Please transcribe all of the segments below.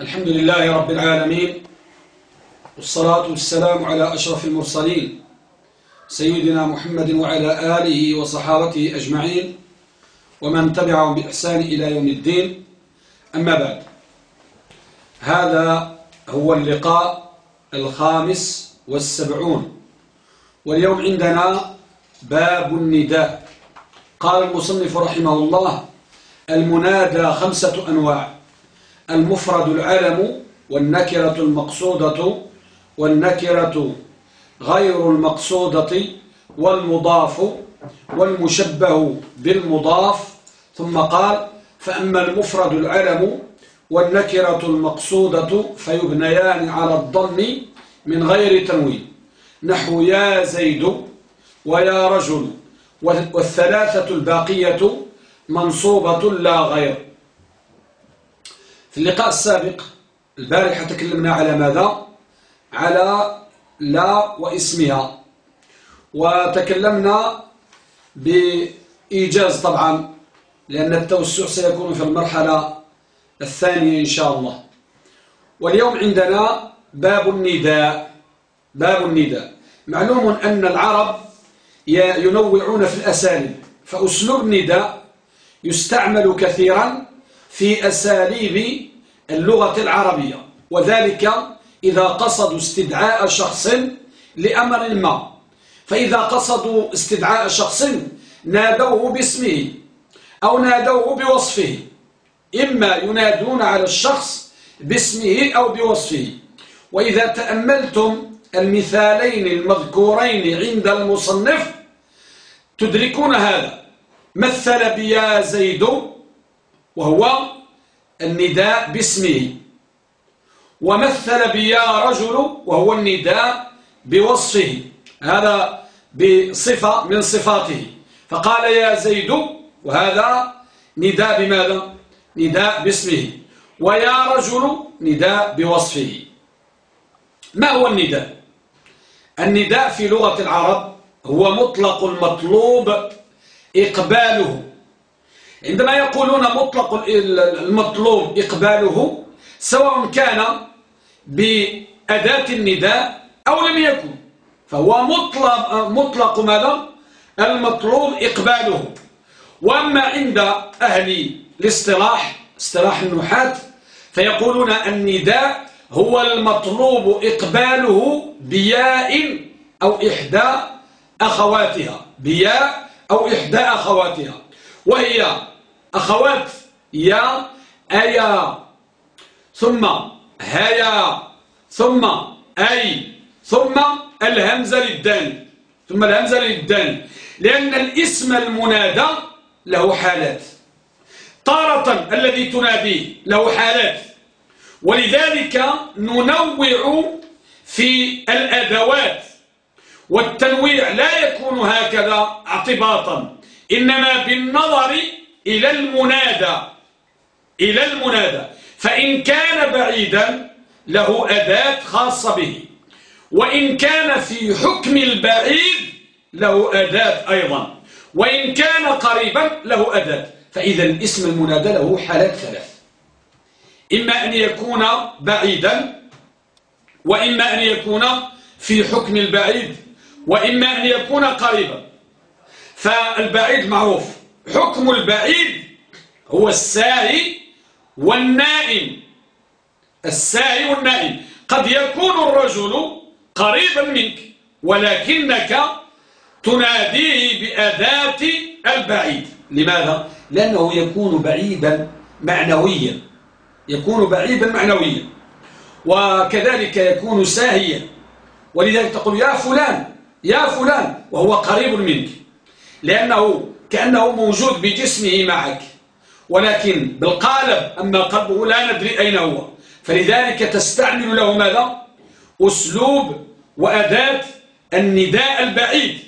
الحمد لله رب العالمين والصلاة والسلام على أشرف المرسلين سيدنا محمد وعلى آله وصحابته أجمعين ومن تبعهم بإحسان إلى يوم الدين. أما بعد هذا هو اللقاء الخامس والسبعون واليوم عندنا باب النداء. قال المصنف رحمه الله المنادى خمسة أنواع. المفرد العلم والنكرة المقصودة والنكرة غير المقصودة والمضاف والمشبه بالمضاف. ثم قال فأما المفرد العلم والنكرة المقصودة فيبنيان على الضم من غير تنوين. نحو يا زيد ويا رجل والثلاثة الباقية منصوبة لا غير. في اللقاء السابق البارحة تكلمنا على ماذا؟ على لا واسمها. وتكلمنا بإيجاز طبعا لأن التوسع سيكون في المرحلة الثانية إن شاء الله. واليوم عندنا باب النداء. باب النداء. معلوم أن العرب ينوعون في الأساليب فأسلوب النداء يستعمل كثيرا في أساليب اللغة العربية. وذلك إذا قصدوا استدعاء شخص لأمر ما. فإذا قصدوا استدعاء شخص نادوه باسمه أو نادوه بوصفه. إما ينادون على الشخص باسمه أو بوصفه. وإذا تأملتم المثالين المذكورين عند المصنف تدركون هذا. مثل بيا زيد وهو النداء باسمه. ومثل بيا رجل وهو النداء بوصفه. هذا بصفة من صفاته. فقال يا زيد وهذا نداء بماذا؟ نداء باسمه. ويا رجل نداء بوصفه. ما هو النداء؟ النداء في لغة العرب هو مطلق المطلوب إقباله. عندما يقولون مطلق المطلوب إقباله سواء كان بأداة النداء أو لم يكن فهو مطلق, مطلق ماذا؟ المطلوب إقباله. وأما عند أهل الاصطلاح اصطلاح النحاة فيقولون النداء هو المطلوب إقباله بياء أو إحدى أخواتها بياء أو إحدى أخواتها وهي أخوات يا أيا ثم هيا ثم أي ثم الهمزة للدان ثم الهمزة للدان لأن الاسم المنادى له حالات. طارة الذي تناديه له حالات. ولذلك ننوع في الأدوات. والتنويع لا يكون هكذا اعتباطا إنما بالنظر إلى المنادى. إلى المنادى. فإن كان بعيدا له أداة خاصة به. وإن كان في حكم البعيد له أداة أيضا. وإن كان قريبا له أداة. فإذا الاسم المنادى له حالات ثلاث. إما أن يكون بعيدا وإما أن يكون في حكم البعيد وإما أن يكون قريبا. فالبعيد معروف. حكم البعيد هو الساهي والنائم. الساهي والنائم. قد يكون الرجل قريبا منك ولكنك تناديه بأداة البعيد لماذا؟ لأنه يكون بعيدا معنويا. يكون بعيدا معنويا. وكذلك يكون ساهيا. ولذلك تقول يا فلان يا فلان وهو قريب منك. لأنه كأنه موجود بجسمه معك. ولكن بالقالب أما قلبه لا ندري أين هو. فلذلك تستعمل له ماذا؟ أسلوب وأداة النداء البعيد.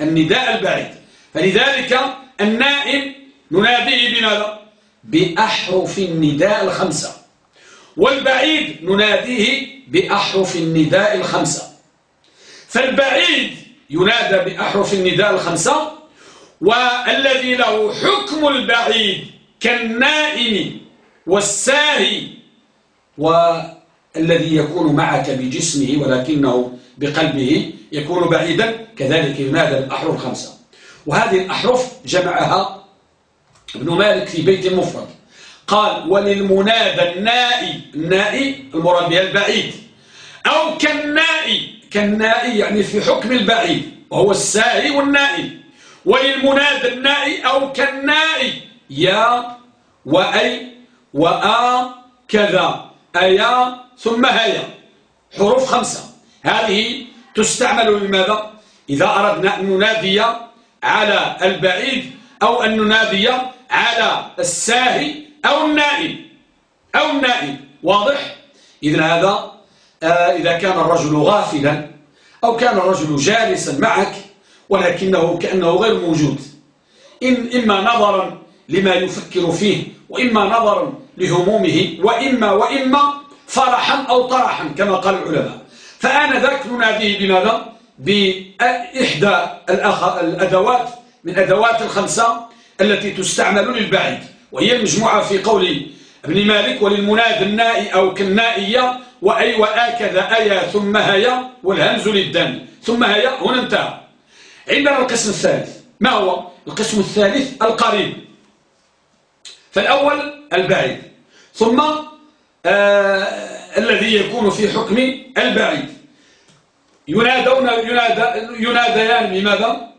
النداء البعيد. فلذلك النائم نناديه بماذا؟ بأحرف النداء الخمسة. والبعيد نناديه بأحرف النداء الخمسة. فالبعيد ينادى بأحرف النداء الخمسة والذي له حكم البعيد كالنائم والساهي والذي يكون معك بجسمه ولكنه بقلبه يكون بعيدا كذلك ينادى بالأحرف الخمسة. وهذه الأحرف جمعها ابن مالك في بيت مفرد. قال وللمنادى النائي النائي المراد بها البعيد. أو كالنائي كالنائي يعني في حكم البعيد وهو الساهي والنائي. وللمنادى النائي أو كالنائي يا وأي وآ كذا أيا ثم هيا. حروف خمسة. هذه تستعمل لماذا؟ إذا أردنا أن ننادي على البعيد أو أن ننادي على الساهي أو النائم أو النائم واضح؟ إذن هذا آه إذا كان الرجل غافلا أو كان الرجل جالسا معك ولكنه كأنه غير موجود. إن إما نظرا لما يفكر فيه وإما نظرا لهمومه وإما وإما فرحا أو طرحا كما قال العلماء. فآنذاك نناديه بماذا؟ بإحدى الأدوات من أدوات الخمسة التي تستعمل للبعيد وهي المجموعة في قول ابن مالك وللمناد النائي أو كالنائية وأي وآكذا أيا ثم هيا والهمز للدم. ثم هيا هنا انتهى. عندنا القسم الثالث. ما هو؟ القسم الثالث القريب فالأول البعيد. ثم آه الذي يكون في حكم البعيد. ينادون ينادى يناديان بماذا؟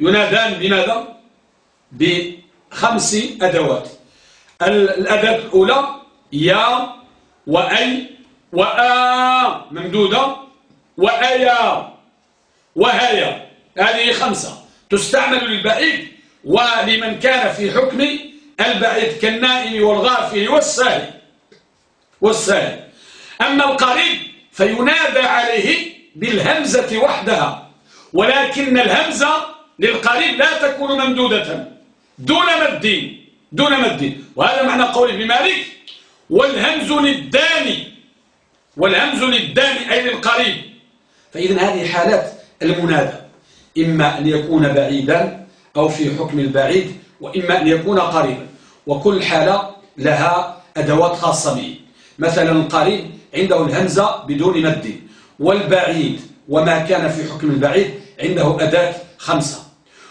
ينادان بماذا؟ بخمس أدوات. الأداة الأولى يا وأي وآ ممدودة. وأيا وهيا هذه خمسة. تستعمل للبعيد ولمن كان في حكم البعيد كالنائم والغافل والساهي والساهي أما القريب فينادى عليه بالهمزة وحدها ولكن الهمزة للقريب لا تكون ممدودة دون مد دون مد وهذا معنى قول ابن مالك والهمز للداني والهمز للداني أي للقريب. فإذا هذه حالات المنادى. إما أن يكون بعيدا أو في حكم البعيد وإما أن يكون قريبا وكل حالة لها أدوات خاصة به مثلا القريب عنده الهمزة بدون مد والبعيد وما كان في حكم البعيد عنده أداة خمسة.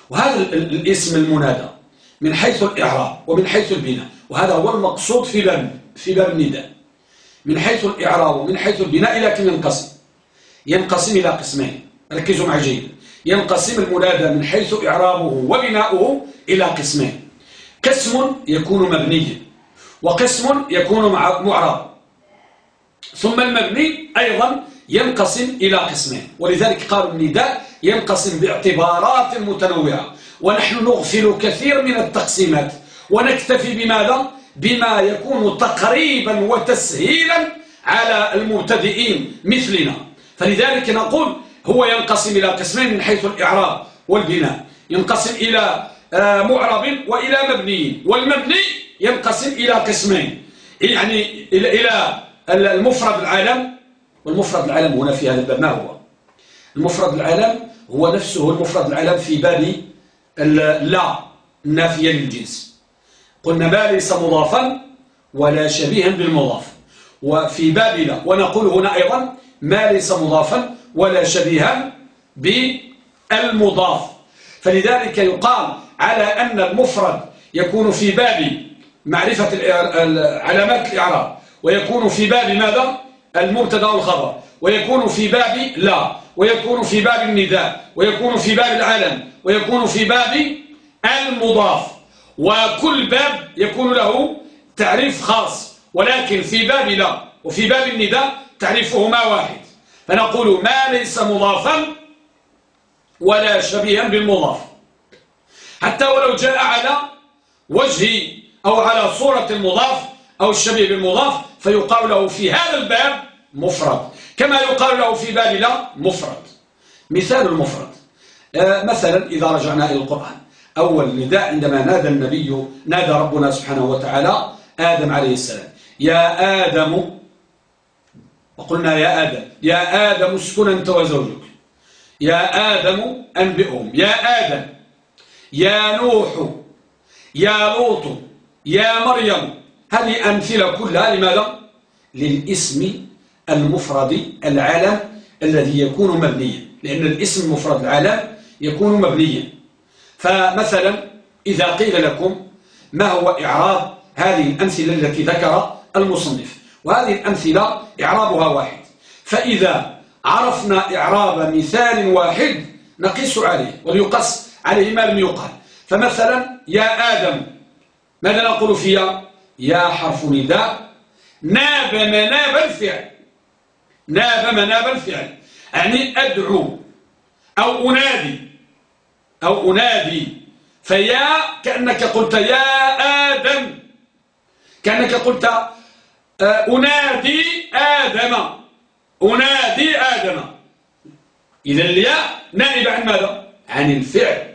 وهذا الاسم المنادى من حيث الإعراب ومن حيث البناء. وهذا هو المقصود في باب في باب النداء. من حيث الإعراب ومن حيث البناء لكن ينقسم؟ ينقسم إلى قسمين. ركزوا معي جيدا ينقسم المنادى من حيث إعرابه وبناؤه إلى قسمين. قسم يكون مبنيا وقسم يكون معرب. ثم المبني أيضا ينقسم إلى قسمين. ولذلك قالوا النداء ينقسم باعتبارات متنوعة. ونحن نغفل كثير من التقسيمات. ونكتفي بماذا؟ بما يكون تقريبا وتسهيلا على المبتدئين مثلنا. فلذلك نقول هو ينقسم إلى قسمين من حيث الإعراب والبناء. ينقسم إلى آه، معرب وإلى مبني والمبني ينقسم إلى قسمين. يعني إلى المفرد العالم والمفرد العالم هنا في هذا الباب ما هو؟ المفرد العالم هو نفسه المفرد العالم في باب لا النافية للجنس. قلنا ما ليس مضافا ولا شبيها بالمضاف. وفي باب لا ونقول هنا أيضا ما ليس مضافا ولا شبيها بالمضاف. فلذلك يقال على أن المفرد يكون في باب معرفة علامات الإعراب ويكون في باب ماذا؟ المبتدا والخبر ويكون في باب لا ويكون في باب النداء ويكون في باب العلم ويكون في باب المضاف. وكل باب يكون له تعريف خاص ولكن في باب لا وفي باب النداء تعريفهما واحد. فنقول ما ليس مضافا ولا شبيها بالمضاف. حتى ولو جاء على وجه أو على صورة المضاف أو الشبيه بالمضاف فيقال له في هذا الباب مفرد. كما يقال له في باب لا مفرد. مثال المفرد. آه مثلا إذا رجعنا إلى القرآن. أول نداء عندما نادى النبي نادى ربنا سبحانه وتعالى آدم عليه السلام. يا آدم وقلنا يا آدم يا آدم اسكن أنت وزوجك. يا آدم أنبئهم. يا آدم يا نوح يا لوط يا مريم. هذه أمثلة كلها لماذا؟ للاسم المفرد العالم الذي يكون مبنيا. لأن الاسم المفرد العالم يكون مبنيا. فمثلا إذا قيل لكم ما هو إعراب هذه الأمثلة التي ذكر المصنف؟ وهذه الأمثلة إعرابها واحد. فإذا عرفنا إعراب مثال واحد نقيس عليه وليقص عليه ما لم يقال. فمثلا يا آدم ماذا نقول فيها؟ يا حرف نداء. ناب مناب الفعل. ناب مناب الفعل. يعني أدعو أو أنادي أو أنادي. فيا كأنك قلت يا آدم. كأنك قلت أنادي آدم. أنادي آدم. إذا الياء نائبة عن ماذا؟ عن الفعل.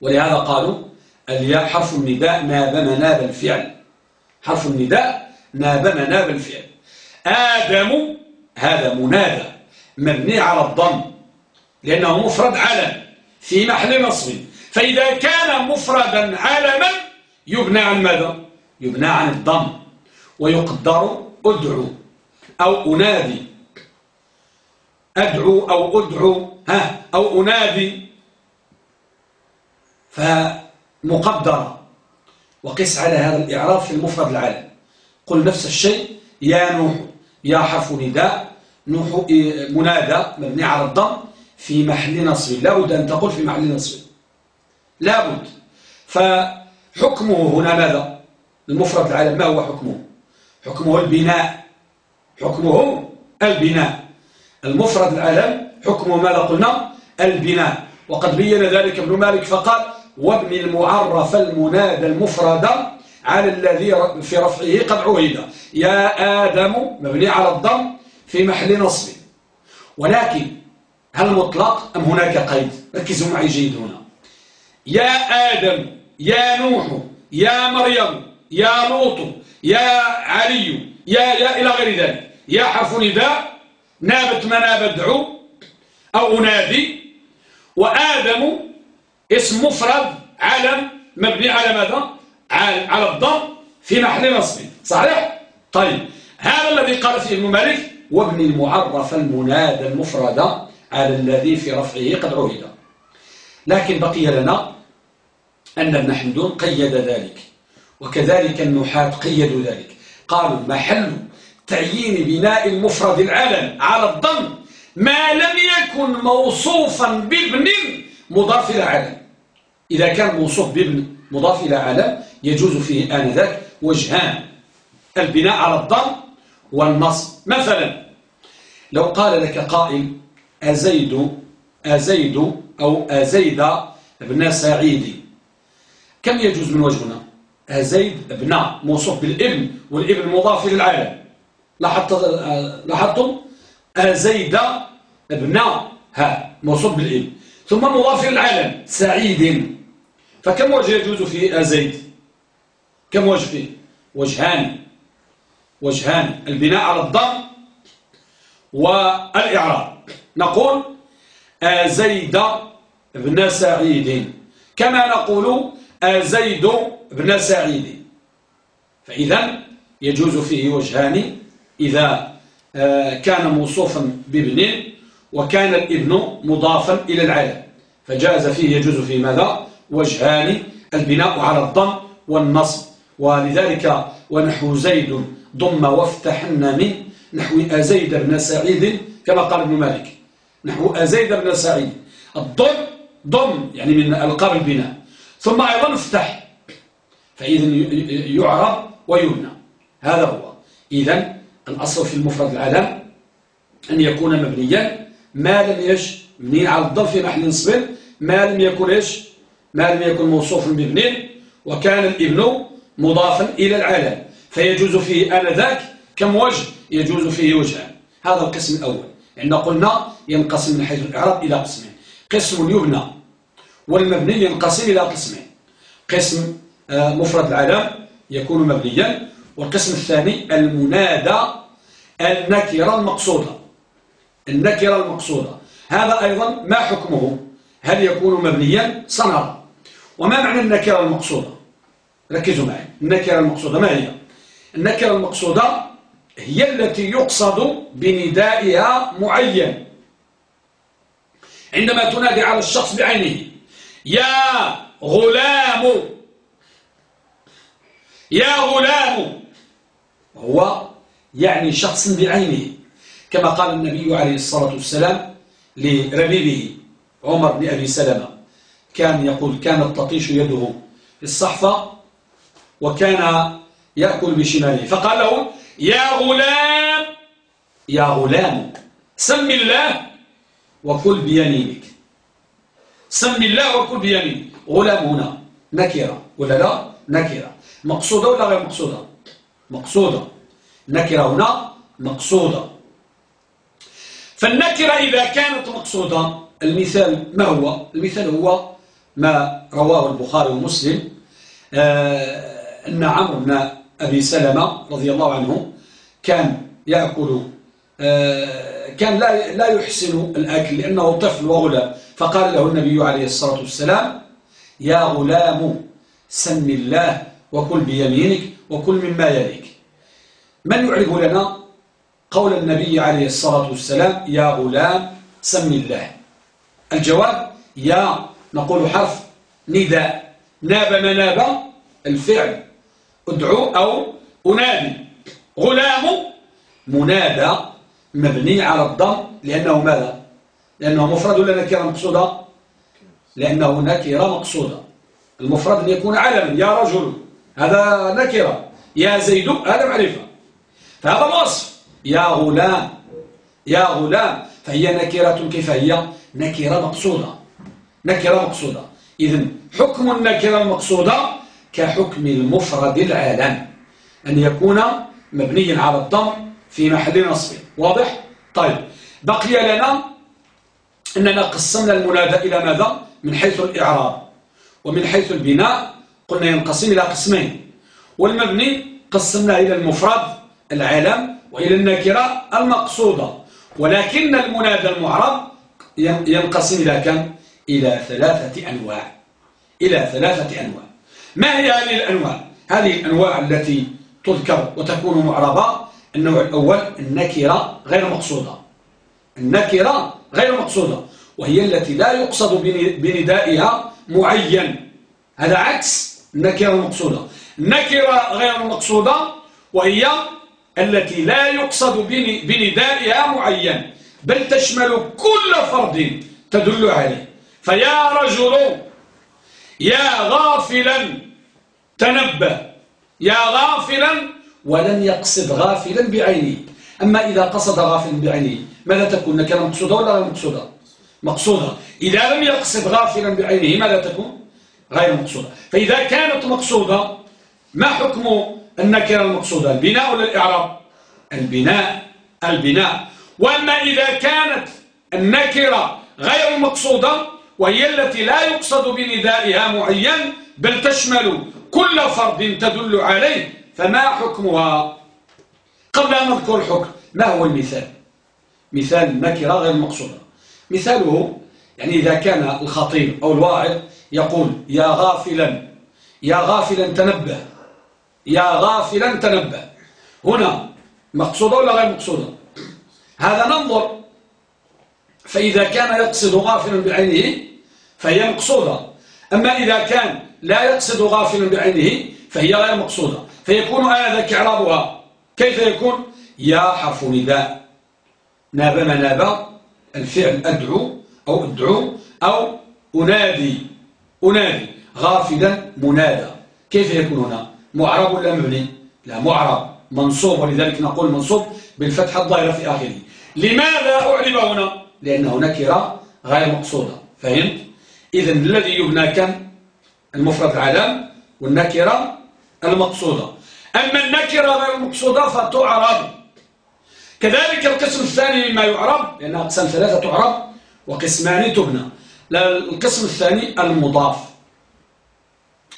ولهذا قالوا الياء حرف النداء ناب مناب الفعل. حرف النداء ناب مناب الفعل. آدم هذا منادى مبني على الضم لأنه مفرد علم في محل نصب. فإذا كان مفردا علما يبنى عن ماذا؟ يبنى عن الضم. ويقدر أدعو أو أنادي. أدعو أو أدعو. ها أو أنادي. فمقدرة وقس على هذا الإعراب في المفرد العالم. قل نفس الشيء. يا نوح يا حرف نداء. نوح منادى مبني على الضم. في محل نصب. لابد أن تقول في محل نصب. لابد فحكمه هنا ماذا؟ المفرد العالم ما هو حكمه؟ حكمه البناء. حكمه البناء. المفرد العالم حكمه ماذا قلنا البناء. وقد بين ذلك ابن مالك فقال وابن المعرف المنادى المفرد على الذي في رفعه قد عهد. يا آدم مبني على الضم في محل نصب. ولكن هل مطلق أم هناك قيد؟ ركزوا معي جيد هنا. يا آدم يا نوح يا مريم يا لوط يا علي يا يا إلى غير ذلك. يا حرف نداء نابت مناب ادعو أو أنادي. وآدم اسم مفرد علم مبني على ماذا؟ على الضم في محل نصب. صحيح؟ طيب. هذا الذي قال فيه ابن مالك وابن المعرف المنادى المفرد على الذي في رفعه قد عهد. لكن بقي لنا أن ابن حمدون قيد ذلك. وكذلك النحاة قيدوا ذلك. قالوا محل تعيين بناء المفرد العلم على الضم ما لم يكن موصوفا بابن مضاف إلى علم إذا كان موصوف بابن مضاف إلى علم يجوز فيه آنذاك وجهان. البناء على الضم والنصب مثلا لو قال لك قائل أزيد أزيد أو أزيد ابن سعيد. كم يجوز من وجهنا؟ أزيد ابن موصوف بالابن والابن مضاف إلى العالم. لاحظتم؟ أزيد ابن ها موصوف بالابن. ثم مضاف إلى العالم سعيد. فكم وجه يجوز فيه أزيد كم وجه فيه؟ وجهان. وجهان البناء على الضم والإعراب. نقول أزيد ابن سعيد. كما نقول أزيد ابن سعيد فإذا يجوز فيه وجهان. إذا آه، كان موصوفا بابن وكان الابن مضافا إلى العالم فجاز فيه يجوز فيه ماذا؟ وجهان البناء على الضم والنصب. ولذلك ونحو زيد ضم وافتحن من نحو أزيد بن سعيد كما قال ابن مالك. نحو أزيد بن سعيد الضم ضم يعني من ألقاب البناء. ثم أيضا افتح. فإذا يعرب ويبنى هذا هو. إذا الأصل في المفرد العلم أن يكون مبنيا. ما لم يش مبني على الضم في محل نصب. ما لم يكن إيش؟ ما لم يكن موصوفا بابن وكان الإبن مضافا إلى العلم. فيجوز فيه آنذاك كم وجه؟ يجوز فيه وجهان. هذا القسم الأول. عندنا قلنا ينقسم من حيث الإعراب إلى قسمين. قسم يبنى والمبني ينقسم إلى قسمين. قسم مفرد العلم يكون مبنيا. والقسم الثاني المنادى النكرة المقصودة. النكرة المقصودة. هذا أيضا ما حكمه؟ هل يكون مبنيا؟ سنرى. وما معنى النكرة المقصودة؟ ركزوا معي. النكرة المقصودة ما هي؟ النكرة المقصودة هي التي يقصد بندائها معين. عندما تنادي على الشخص بعينه يا غلام يا غلام. هو يعني شخص بعينه كما قال النبي عليه الصلاة والسلام لربيبه عمر بن أبي سلمة. كان يقول كانت تطيش يده في الصحفة وكان يأكل بشماله. فقال له يا غلام. يا غلام سم الله وكل بيمينك. سم الله وكل بيمينك. غلام هنا نكرة ولا لا؟ نكرة. مقصودة ولا غير مقصودة؟ مقصودة. نكرة هنا مقصودة. فالنكرة إذا كانت مقصودة المثال ما هو؟ المثال هو ما رواه البخاري ومسلم آه، أن عمرو بن أبي سلمة رضي الله عنه كان يأكل آه، كان لا لا يحسن الأكل لأنه طفل وغلام. فقال له النبي عليه الصلاة والسلام يا غلام سم الله وكل بيمينك وكل مما يليك. من يعرف لنا قول النبي عليه الصلاة والسلام يا غلام سم الله. الجواب يا نقول حرف نداء. ناب مناب الفعل. ادعو أو أنادي. غلام منادى مبني على الضم. لأنه ماذا؟ لأنه مفرد ولا نكرة مقصودة لأنه نكرة مقصودة المفرد أن يكون علما يا رجل. هذا نكرة. يا زيد هذا معرفة. فهذا الوصف يا غلام يا غلام فهي نكرة كيف هي؟ نكرة مقصودة. نكرة مقصودة. إذن حكم النكرة المقصودة كحكم المفرد العالم أن يكون مبنيا على الضم في محل نصب. واضح؟ طيب. بقي لنا أننا قسمنا المنادى إلى ماذا؟ من حيث الإعراب ومن حيث البناء قلنا ينقسم إلى قسمين. والمبني قسمنا إلى المفرد العالم وإلى النكرة المقصودة. ولكن المنادى المعرب ينقسم إلى كم؟ إلى ثلاثة أنواع. إلى ثلاثة أنواع. ما هي هذه الأنواع؟ هذه الأنواع التي تذكر وتكون معربة. النوع الأول النكرة غير مقصودة. النكرة غير مقصودة وهي التي لا يقصد بندائها معين. هذا عكس النكرة المقصودة النكرة غير المقصودة وهي التي لا يقصد بندائها معين بل تشمل كل فرد تدل عليه. فيا رجل يا غافلا تنبه يا غافلا ولن يقصد غافلا بعينه أما إذا قصد غافلا بعينه ماذا تكون؟ نكرة مقصودة ولا غير مقصودة؟ مقصودة. إذا لم يقصد غافلا بعينه ماذا تكون؟ غير مقصودة. فإذا كانت مقصودة ما حكم النكرة المقصودة البناء ولا الإعراب؟ البناء البناء. وأما إذا كانت النكرة غير مقصودة وهي التي لا يقصد بندائها معين بل تشمل كل فرد تدل عليه فما حكمها؟ قبل أن نذكر الحكم ما هو المثال؟ مثال النكرة غير مقصودة. مثاله يعني إذا كان الخطيب أو الواعظ يقول يا غافلا يا غافلا تنبه يا غافلا تنبه. هنا مقصودة ولا غير مقصودة؟ هذا ننظر فإذا كان يقصد غافلا بعينه فهي مقصودة. أما إذا كان لا يقصد غافلا بعينه فهي غير مقصودة. فيكون هذا كعرابها كيف يكون؟ يا حرف نداء. ناب مناب الفعل أدعو أو أدعو أو أنادي. أنادي. غافلا منادى. كيف يكون هنا؟ معرب ولا مبني؟ لا معرب. منصوب ولذلك نقول منصوب بالفتحة الظاهرة في آخره. لماذا أعرب هنا؟ لأنه نكرة غير مقصودة. فهمت؟ إذا الذي يبنى كم المفرد العلم والنكرة المقصودة. أما النكرة غير المقصودة فتعرب. كذلك القسم الثاني مما يعرب لأن أقسام ثلاثة تعرب وقسمان تبنى. القسم الثاني المضاف.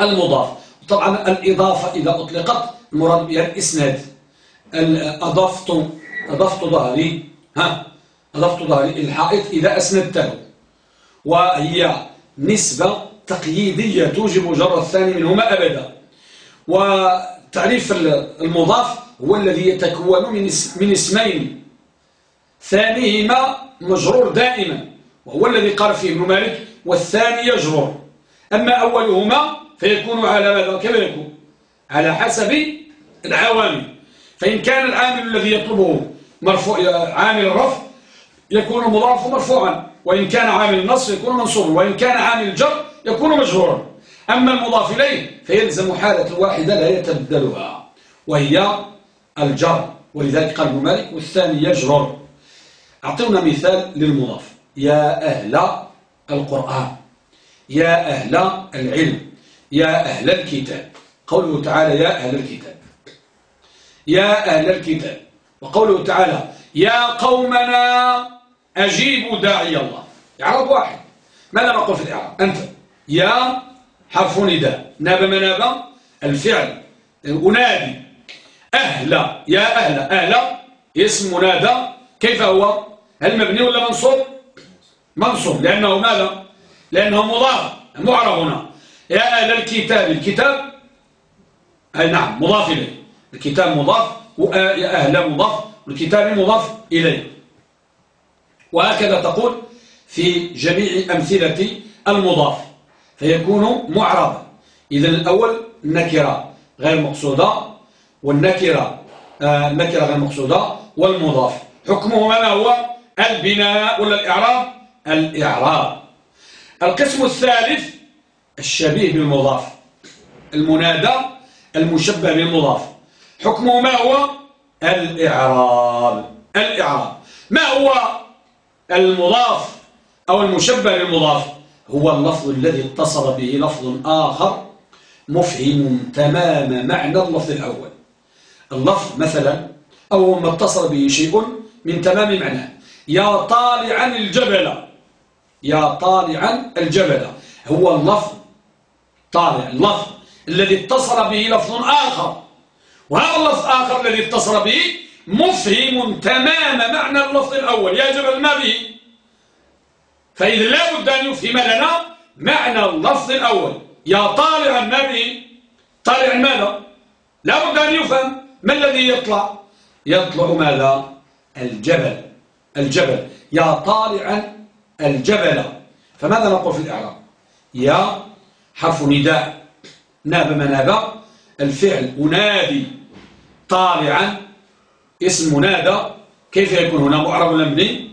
المضاف. طبعا الإضافة إذا أطلقت المراد بها الإسناد. أضفت أضفت ظهري. ها؟ أضفت ظهري الحائط إذا أسندته. وهي نسبة تقييدية توجب جر الثاني منهما أبدا. تعريف المضاف هو الذي يتكون من اسمين. ثانيهما مجرور دائما. وهو الذي قال فيه ابن مالك والثاني يجرر أما أولهما فيكون على ماذا؟ كما يكون؟ على حسب العوامل فإن كان العامل الذي يطلبه مرفوع عامل الرفع يكون المضاف مرفوعا. وإن كان عامل النص يكون منصوبا. وإن كان عامل الجر يكون مجرورا. أما المضاف إليه فيلزم حالة واحدة لا يتبدلها وهي الجر. ولذلك قال مالك والثاني يجرر أعطونا مثال للمضاف. يا أهل القرآن يا أهل العلم يا أهل الكتاب. قوله تعالى يا أهل الكتاب. يا أهل الكتاب. وقوله تعالى يا قومنا أجيبوا داعي الله. إعراب واحد. ماذا نقول في الإعراب؟ أنت. يا حرف نداء. ناب مناب الفعل. أنادي. أهل. يا أهل. أهل. اسم منادى كيف هو؟ هل مبني ولا منصوب؟ منصوب لأنه ماذا؟ لأنه مضاف معرب هنا. يا أهل الكتاب الكتاب أي نعم مضاف إليه. الكتاب مضاف ويا أهل مضاف والكتاب مضاف إليه. وهكذا تقول في جميع أمثلة المضاف. فيكون معربا إذا الأول النكرة غير مقصودة والنكرة آه النكرة غير مقصودة والمضاف. حكمه ما هو؟ البناء ولا الإعراب؟ الإعراب. القسم الثالث الشبيه بالمضاف المنادى المشبه بالمضاف. حكمه ما هو؟ الإعراب. الإعراب. ما هو المضاف أو المشبه بالمضاف؟ هو اللفظ الذي اتصل به لفظ آخر مفهم تمام معنى اللفظ الأول. اللفظ مثلا أو ما اتصل به شيء من تمام معناه. يا طالعا الجبل. يا طالعا الجبل. هو اللفظ طالع اللفظ الذي اتصل به لفظ آخر. وهذا اللفظ آخر الذي اتصل به مفهم تمام معنى اللفظ الأول. يا جبل ما به؟ فإذا لا بد أن يفهم لنا معنى اللفظ الأول. يا طالعا ما به؟ طالع ماذا؟ لا بد أن يفهم ما الذي يطلع. يطلع ماذا؟ الجبل. الجبل. يا طالعا الجبل. فماذا نقول في الإعراب؟ يا حرف نداء. ناب مناب الفعل أنادي طالعا اسم منادى كيف يكون هنا؟ معرب مبني؟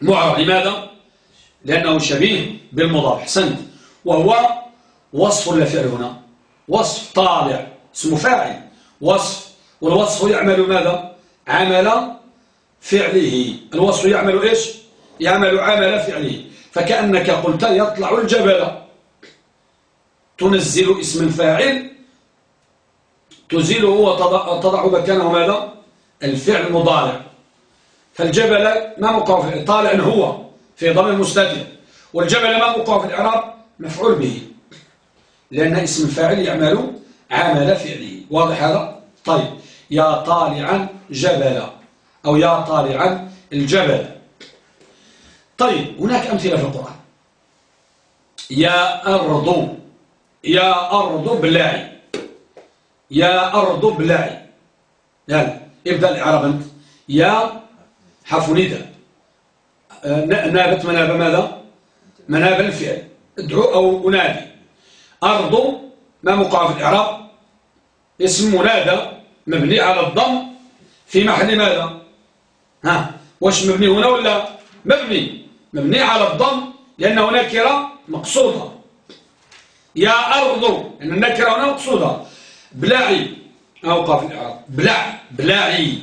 معرب. لماذا؟ لأنه شبيه بالمضاف أحسنت. وهو وصف ولا فعل هنا؟ وصف طالع اسم فاعل. وصف. والوصف يعمل ماذا؟ عمل فعله. الوصف يعمل إيش؟ يعمل عمل فعله فكأنك قلت يطلع الجبل. تنزل اسم الفاعل. تزيله وتضع مكانه ماذا؟ الفعل مضارع. فالجبل ما موقع في طالع هو في ضمن المستتر والجبل ما موقع في الإعراب؟ مفعول به. لأن اسم الفاعل يعمل عمل فعله واضح هذا؟ طيب. يا طالعا جبل أو يا طالعا الجبل. طيب هناك أمثلة في القرآن. يا أرض يا أرض بلاعي يا أرض بلاعي يلا ابدأ الإعراب أنت. يا حرف نداء آه، نابت مناب ماذا؟ مناب الفعل ادعو أو أنادي. أرض ما موقع في الإعراب؟ اسم منادى مبني على الضم في محل ماذا؟ ها واش مبني هنا ولا مبني؟ مبني على الضم لأنه نكرة مقصودة. يا أرض إن النكرة هنا مقصودة. بلاعي أوقف الإعراب. بلع بلاعي.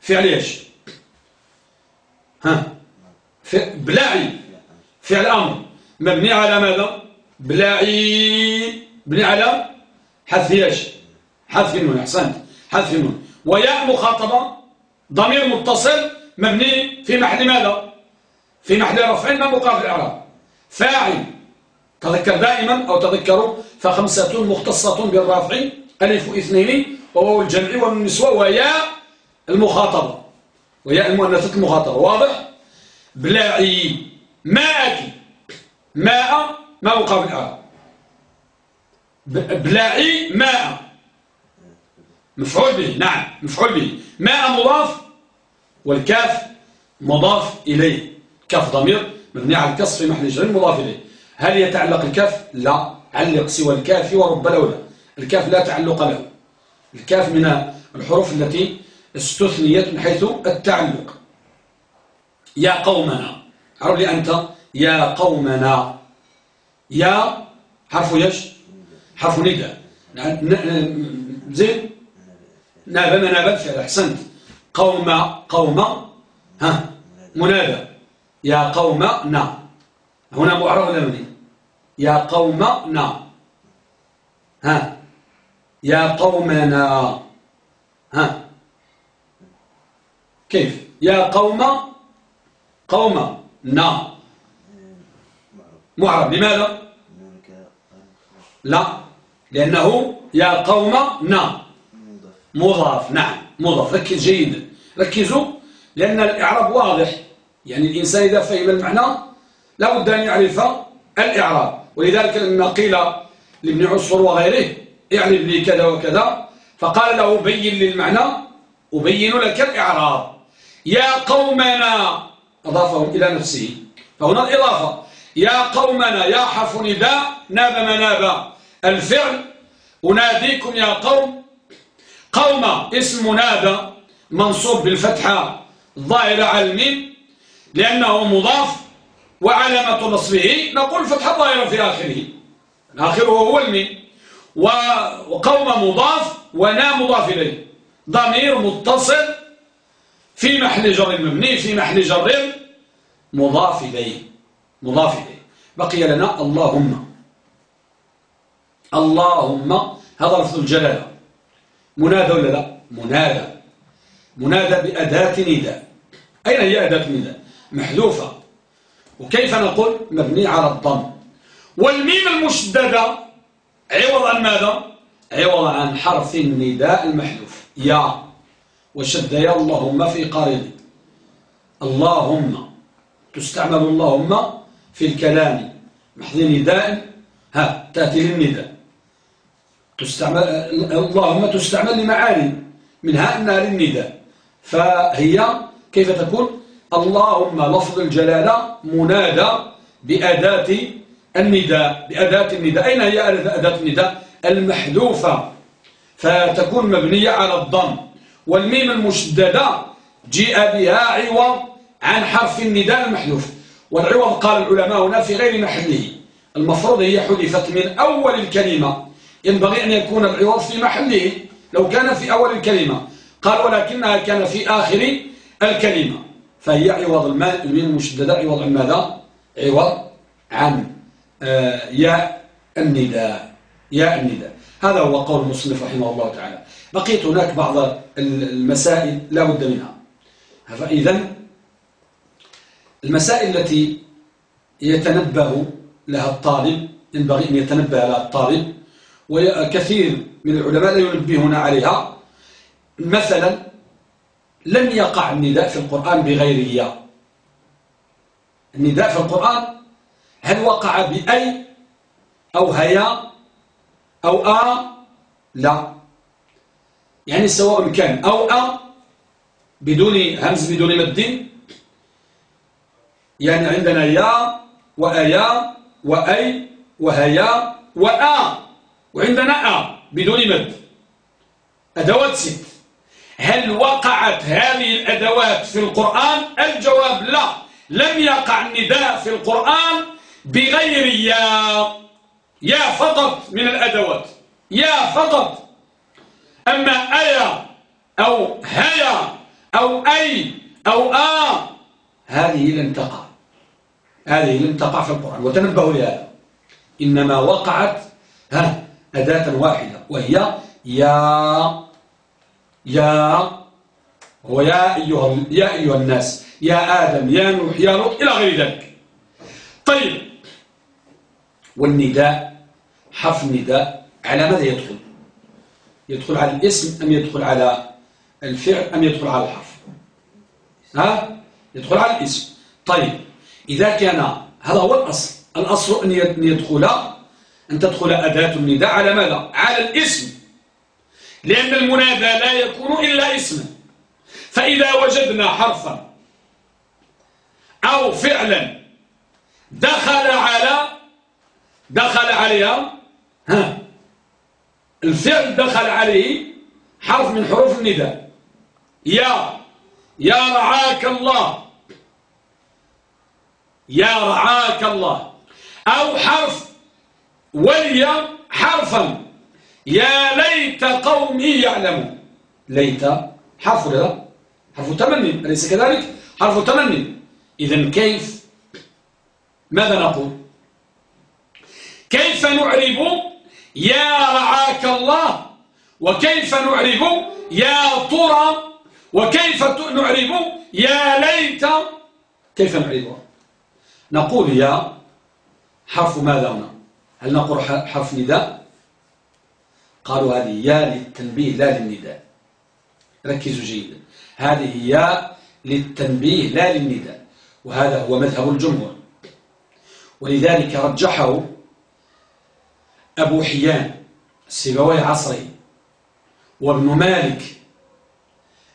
فعل إيش؟ ها؟ بلاعي. فعل أمر. مبني على ماذا؟ بلاعي. مبني على حذف إيش؟ حذف النون أحسنت. حذف النون. وياء مخاطبة ضمير متصل مبني في محل ماذا؟ في محل رفع ما مقام في الإعراب فاعل. تذكر دائما أو تذكروا فخمسة مختصة بالرافع ألف اثنين وهو الجمع والنسوة وياء المخاطبة. وياء المؤنثة المخاطبة. واضح؟ بلاعي ماء. ماء ما في الإعراب بلاعي ماء. مفعول به. نعم مفعول به. ماء مضاف والكاف مضاف إليه. كاف ضمير مبني على الكسر في محل جر مضاف إليه. هل يتعلق الكاف؟ لا. علق سوى الكاف ورب لولا. الكاف لا تعلق له. الكاف من الحروف التي استثنيت من حيث التعلق. يا قومنا. عرف لي أنت. يا قومنا. يا حرف يش؟ حرف نداء. زين؟ نابا منابا فعل. أحسنت. قوم قوم. ها؟ منادى يا قومنا هنا معرض ولا مبني؟ يا قومنا ها. يا قومنا ها. كيف؟ يا قوم قومنا معرب لماذا؟ لا. لأنه يا قومنا مضاف. نعم. مضاف. ركز جيدا. ركزوا. لأن الإعراب واضح. يعني الإنسان إذا فهم المعنى لا بد أن يعرف الإعراب. ولذلك لما قيل لابن عصفر وغيره اعرف لي كذا وكذا فقال له بين للمعنى أبين لك الإعراب. يا قومنا أضافهم إلى نفسه فهنا الإضافة. يا قومنا يا حرف نداء ناب مناب الفعل أناديكم يا قوم. قوم اسم نادى منصوب بالفتحة الظاهرة على الميم. لأنه مضاف وعلامة نصبه. نقول فتحة ظاهرة في آخره. آخره هو الميم وقوم مضاف ونا مضاف إليه. ضمير متصل في محل جر مبني في محل جر مضاف إليه. مضاف إليه. بقي لنا اللهم. اللهم. هذا لفظ الجلالة. منادى ولا لا؟ منادى. منادى بأداة نداء. أين هي أداة نداء؟ محذوفة. وكيف نقول؟ مبني على الضم. والميم المشددة عوض عن ماذا؟ عوض عن حرف النداء المحذوف. يا. وشد يا اللهم في قارض اللهم. تستعمل اللهم في الكلام. محذ نداء. ها تأتي للنداء. تستعمل اللهم تستعمل لمعاني. منها أنها للنداء. فهي كيف تكون؟ اللهم لفظ الجلالة منادى بأداة النداء بأداة النداء. أين هي أداة النداء؟ المحذوفة فتكون مبنية على الضم. والميم المشددة جيء بها عوض عن حرف النداء المحذوف. والعوض قال العلماء هنا في غير محله. المفروض هي حذفت من أول الكلمة. ينبغي أن يكون العوض في محله لو كان في أول الكلمة. قال ولكنها كان في آخر الكلمة. فهي عوض الماء الميم المشددة عوض عن ماذا؟ عوض عن آه ياء النداء ياء النداء. هذا هو قول المصنف رحمه الله تعالى. بقيت هناك بعض المسائل لا بد منها. فإذا المسائل التي يتنبه لها الطالب ينبغي أن يتنبه لها الطالب وكثير من العلماء لا ينبهون عليها. مثلا لم يقع النداء في القرآن بغير النداء في القرآن هل وقع بأي أو هيا أو آ؟ لا. يعني سواء كان أو أ بدون همز بدون مد. يعني عندنا يا وأيا وأي وهيا وآ وعندنا آ بدون مد. أدوات ست. هل وقعت هذه الأدوات في القرآن؟ الجواب لا. لم يقع النداء في القرآن بغير يا يا فقط من الأدوات. يا فقط. أما أيا أو هيا أو أي أو آ هذه لم تقع. هذه لم تقع في القرآن. وتنبهوا لهذا. إنما وقعت ها أداة واحدة وهي يا يا ويا أيها, يا أيها الناس يا آدم يا نوح يا لوط إلى غير ذلك. طيب والنداء حرف النداء على ماذا يدخل؟ يدخل على الاسم أم يدخل على الفعل أم يدخل على الحرف؟ ها؟ يدخل على الاسم. طيب إذا كان هذا هو الأصل. الأصل أن يدخل أن تدخل أداة النداء على ماذا؟ على الاسم. لأن المنادى لا يكون إلا اسما فإذا وجدنا حرفا أو فعلا دخل على دخل عليها ها الفعل دخل عليه حرف من حروف النداء. يا يا رعاك الله. يا رعاك الله. أو حرف ولي حرفا. يا ليت قومي يعلمون. ليت حرف لا حرف تمني أليس كذلك؟ حرف تمني. إذا كيف؟ ماذا نقول؟ كيف نعرب؟ يا رعاك الله. وكيف نعرب؟ يا ترى وكيف نعرب؟ يا ليت. كيف نعربها نقول يا. حرف ماذا هنا؟ هل نقول حرف نداء؟ قالوا هذه يا للتنبيه لا للنداء. ركزوا جيدا. هذه يا للتنبيه لا للنداء. وهذا هو مذهب الجمهور. ولذلك رجحه أبو حيان السيبوي عصري وابن مالك.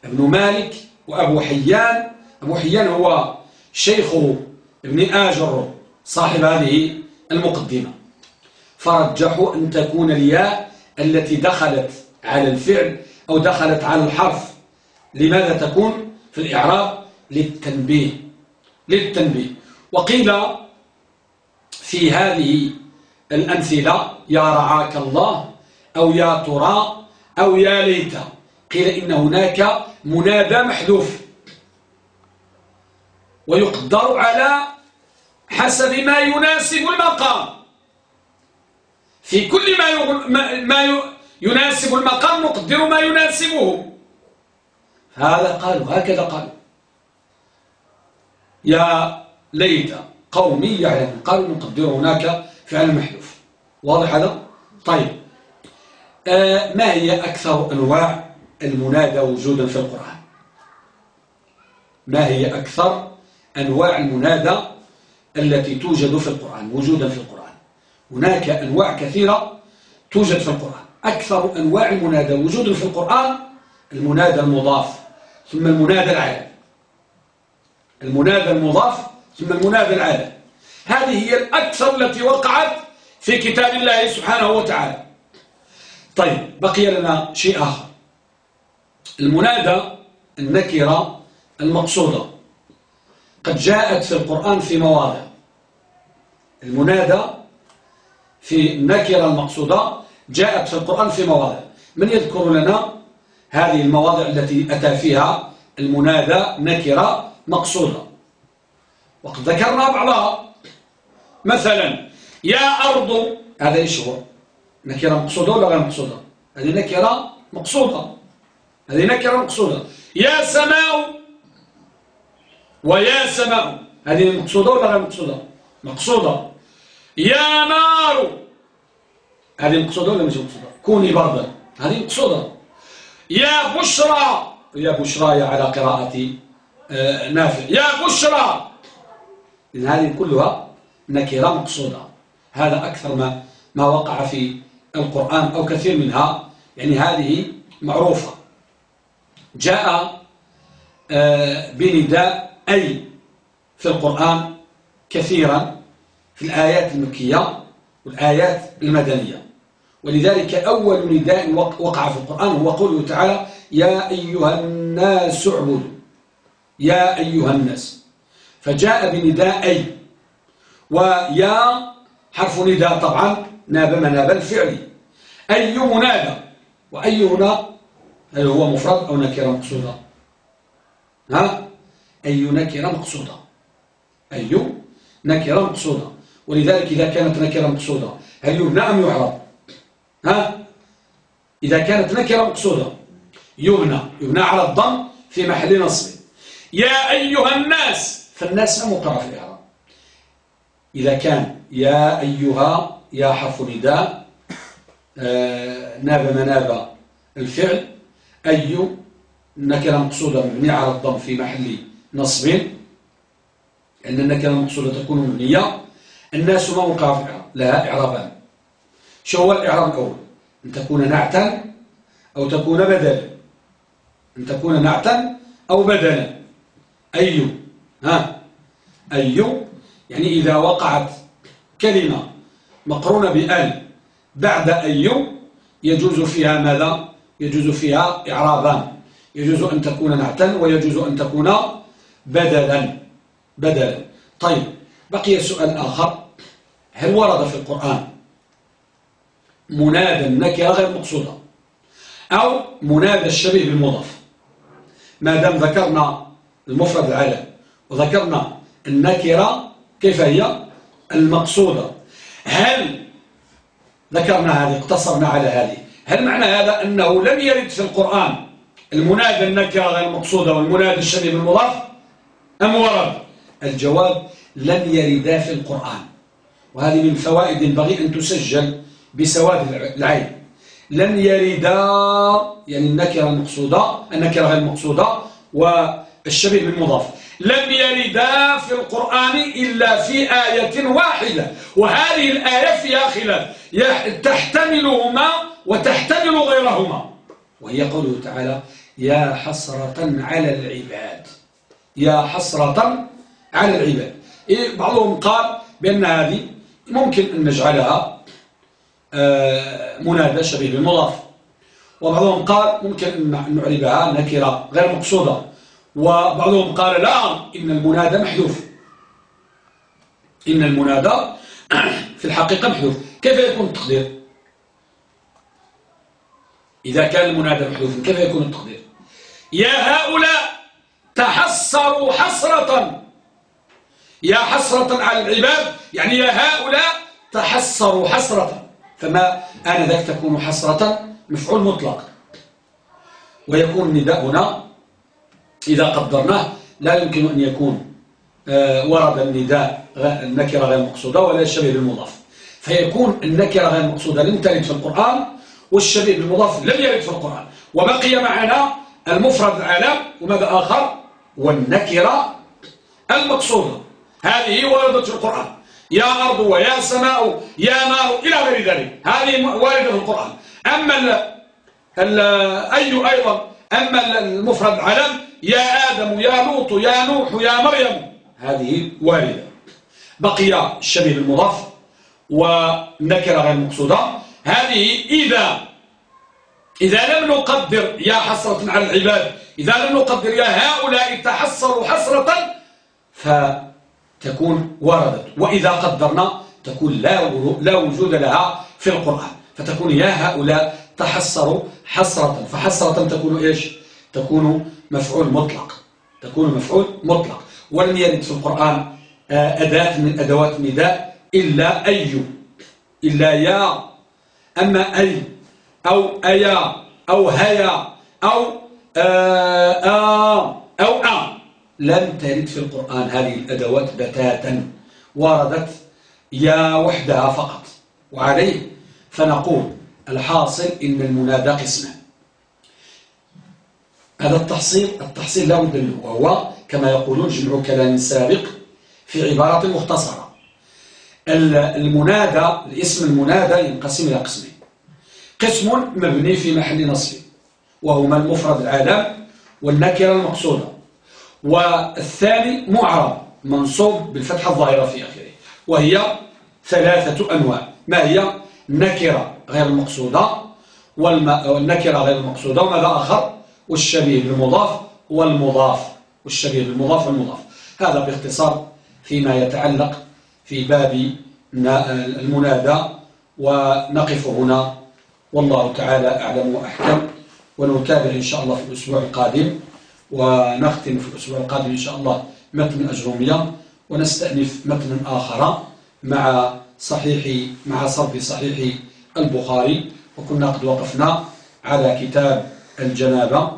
ابن مالك وأبو حيان أبو حيان هو شيخ ابن آجر صاحب هذه المقدمة. فرجحوا أن تكون الياء التي دخلت على الفعل أو دخلت على الحرف. لماذا تكون في الإعراب للتنبيه؟ للتنبيه. وقيل في هذه الأمثلة يا رعاك الله أو يا ترى أو يا ليت قيل إن هناك منادى محذوف. ويقدر على حسب ما يناسب المقام. في كل ما ما يناسب المقام نقدر ما يناسبه. هذا قالوا هكذا قالوا. يا ليت قومي يعلم قالوا نقدر هناك فعل محذوف. واضح هذا؟ طيب. آه ما هي أكثر أنواع المنادى وجودا في القرآن؟ ما هي أكثر أنواع المنادى التي توجد في القرآن وجودا في القرآن؟ هناك أنواع كثيرة توجد في القرآن. أكثر أنواع المنادى. وجودا في القرآن المنادى المضاف ثم المنادى العالم. المنادى المضاف ثم المنادى العالم. هذه هي الأكثر التي وقعت في كتاب الله سبحانه وتعالى. طيب بقي لنا شيء آخر. المنادى النكرة المقصودة. قد جاءت في القرآن في مواضع. المنادى في النكرة المقصودة جاءت في القرآن في مواضع. من يذكر لنا هذه المواضع التي أتى فيها المنادى نكرة مقصودة؟ وقد ذكرنا بعضها. مثلا يا أرض هذا إيش هو؟ نكرة مقصودة ولا غير مقصودة؟ هذه نكرة مقصودة. هذه نكرة مقصودة. يا سماء ويا سماء هذه مقصودة ولا غير مقصودة؟ مقصودة. يا نار هذه مقصودة ولا مش مقصودة كوني بردا. هذه مقصودة يا بشرى. يا بشرى يا على قراءة آه، نافع. يا بشرى. إن هذه كلها نكرة مقصودة. هذا أكثر ما ما وقع في القرآن أو كثير منها. يعني هذه معروفة. جاء آه، بنداء أي في القرآن كثيرا. في الآيات المكية والآيات المدنية. ولذلك أول نداء وقع في القرآن هو قوله تعالى يا أيها الناس اعبدوا. يا أيها الناس. فجاء بنداء أي ويا حرف نداء طبعا ناب مناب الفعل أي منادى وأي هنا؟ هل هو مفرد أو نكرة مقصودة. ها؟ أي نكرة مقصودة. أي نكرة مقصودة. ولذلك إذا كانت نكرة مقصودة. هل يبنى أم يعرب. ها؟ إذا كانت نكرة مقصودة. يبنى يبنى على الضم في محل نصب. يا أيها الناس فالناس مقرأ في الإعراب. إذا كان يا أيها يا حرف نداء آه، ناب مناب الفعل أي نكرة مقصودة مبنية على الضم في محل نصب. لأن النكرة المقصودة تكون مبنية الناس ما وقع لها إعرابان شو هو الإعراب الأول؟ أن تكون نعتا أو تكون بدلا. أن تكون نعتا أو بدلا. أي؟ ها؟ أي؟ يعني إذا وقعت كلمة مقرونة بأل بعد أي يجوز فيها ماذا؟ يجوز فيها إعرابان يجوز أن تكون نعتا ويجوز أن تكون بدلا. بدلا. طيب بقي سؤال آخر. هل ورد في القرآن. منادى النكرة غير مقصودة أو منادى الشبيه بالمضاف. ما دام ذكرنا المفرد العالم وذكرنا النكرة كيف هي؟ المقصودة. هل ذكرنا هذه اقتصرنا على هذه؟ هل معنى هذا أنه لم يرد في القرآن المنادى النكرة غير المقصودة والمنادى الشبيه بالمضاف؟ أم ورد؟ الجواب لم يردا في القرآن. وهذه من فوائد ينبغي أن تسجل بسواد العين. لم يردا يعني النكرة المقصودة النكرة المقصودة والشبيه بالمضاف. لم يردا في القرآن إلا في آية واحدة وهذه الآية فيها خلاف تحتملهما وتحتمل غيرهما. وهي قوله تعالى يا حسرة على العباد. يا حسرة على العباد. إيه بعضهم قال بأن هذه ممكن أن نجعلها آه، منادى شبيه بالمضاف. وبعضهم قال ممكن أن نعربها نكرة غير مقصودة. وبعضهم قال لا إن المنادى محذوف. إن المنادى في الحقيقة محذوف. كيف يكون التقدير؟ إذا كان المنادى محذوف كيف يكون التقدير؟ يا هؤلاء تحسروا حسرة. يا حسرة على العباد يعني يا هؤلاء تحسروا حسرة. فما آنذاك تكون حسرة مفعول مطلق. ويكون نداؤنا إذا قدرناه لا يمكن أن يكون آه، ورد النداء النكرة غير مقصودة ولا الشبيه بالمضاف. فيكون النكرة غير مقصودة لم ترد في القرآن والشبيه بالمضاف لم يرد في القرآن. وبقي معنا المفرد العالم وماذا آخر؟ والنكرة المقصودة. هذه في القرآن. يا أرض ويا سماء يا نار إلى غير ذلك. هذه واردة القرآن. أما ال ال أي أيضا أما المفرد علم يا آدم يا لوط يا نوح يا مريم هذه واردة بقي الشبيه المضاف والنكرة غير مقصودة هذه إذا إذا لم نقدر يا حسرة على العباد إذا لم نقدر يا هؤلاء تحسروا حسرة فتكون وردت. وإذا قدرنا تكون لا لا وجود لها في القرآن. فتكون يا هؤلاء تحسروا حسرة. فحسرة تكون إيش؟ تكون مفعول مطلق. تكون مفعول مطلق. ولم يرد في القرآن آه، أداة من أدوات النداء إلا أي. إلا يا. أما أي أو أيا أو هيا أو آه آه أو آ لم ترد في القرآن هذه الأدوات بتاتا وردت يا وحدها فقط وعليه. فنقول الحاصل إن المنادى قسمان. هذا التحصيل التحصيل لا بد منه وهو كما يقولون جمع كلام سابق في عبارة مختصرة. المنادى الاسم المنادى ينقسم إلى قسمين. قسم مبني في محل نصب وهما المفرد العالم والنكرة المقصودة. والثاني معرب منصوب بالفتحة الظاهرة في آخره وهي ثلاثة أنواع. ما هي؟ نكرة غير المقصودة والنكرة غير المقصودة وماذا آخر؟ والشبيه بالمضاف والمضاف والشبيه بالمضاف والمضاف. هذا باختصار فيما يتعلق في باب المنادى ونقف هنا. والله تعالى أعلم وأحكم ونتابع إن شاء الله في الأسبوع القادم. ونختم في الأسبوع القادم إن شاء الله متن أجرومية ونستأنف متنا آخر مع صحيح مع صرف صحيح البخاري وكنا قد وقفنا على كتاب الجنابة.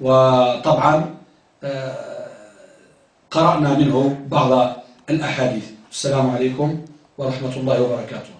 وطبعا آه، قرأنا منه بعض الأحاديث. السلام عليكم ورحمة الله وبركاته.